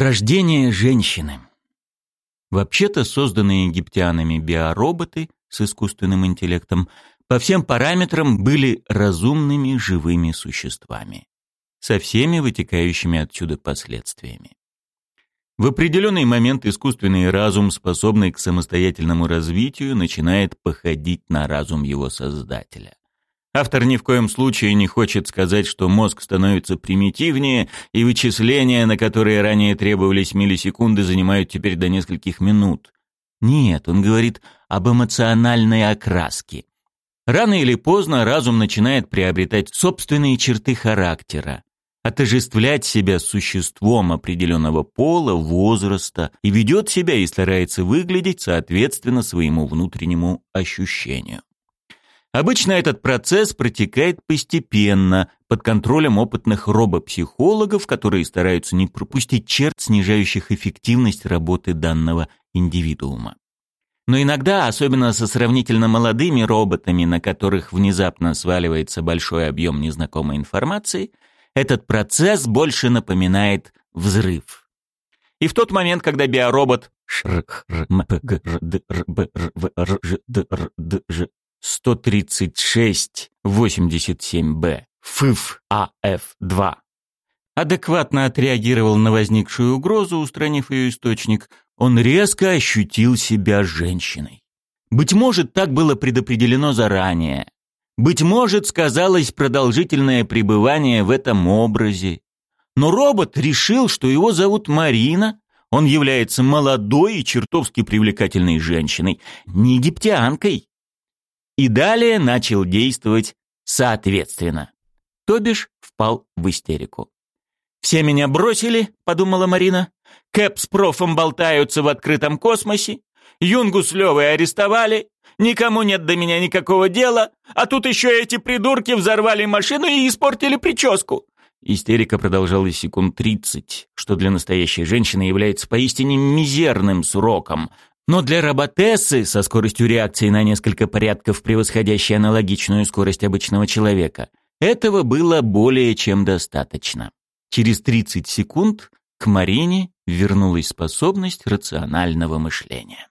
Рождение женщины. Вообще-то созданные египтянами биороботы с искусственным интеллектом по всем параметрам были разумными живыми существами, со всеми вытекающими отсюда последствиями. В определенный момент искусственный разум, способный к самостоятельному развитию, начинает походить на разум его создателя. Автор ни в коем случае не хочет сказать, что мозг становится примитивнее, и вычисления, на которые ранее требовались миллисекунды, занимают теперь до нескольких минут. Нет, он говорит об эмоциональной окраске. Рано или поздно разум начинает приобретать собственные черты характера, отождествлять себя с существом определенного пола, возраста и ведет себя и старается выглядеть соответственно своему внутреннему ощущению. Обычно этот процесс протекает постепенно, под контролем опытных робопсихологов, которые стараются не пропустить черт, снижающих эффективность работы данного индивидуума. Но иногда, особенно со сравнительно молодыми роботами, на которых внезапно сваливается большой объем незнакомой информации, этот процесс больше напоминает взрыв. И в тот момент, когда биоробот 136-87Б ФИФ АФ-2 адекватно отреагировал на возникшую угрозу, устранив ее источник, он резко ощутил себя женщиной. Быть может, так было предопределено заранее. Быть может, сказалось продолжительное пребывание в этом образе. Но робот решил, что его зовут Марина, он является молодой и чертовски привлекательной женщиной, не египтянкой и далее начал действовать соответственно. То бишь впал в истерику. «Все меня бросили», — подумала Марина. «Кэп с профом болтаются в открытом космосе. Юнгу с Левой арестовали. Никому нет до меня никакого дела. А тут еще эти придурки взорвали машину и испортили прическу». Истерика продолжалась секунд тридцать, что для настоящей женщины является поистине мизерным сроком, но для роботессы со скоростью реакции на несколько порядков превосходящей аналогичную скорость обычного человека, этого было более чем достаточно. Через 30 секунд к Марине вернулась способность рационального мышления.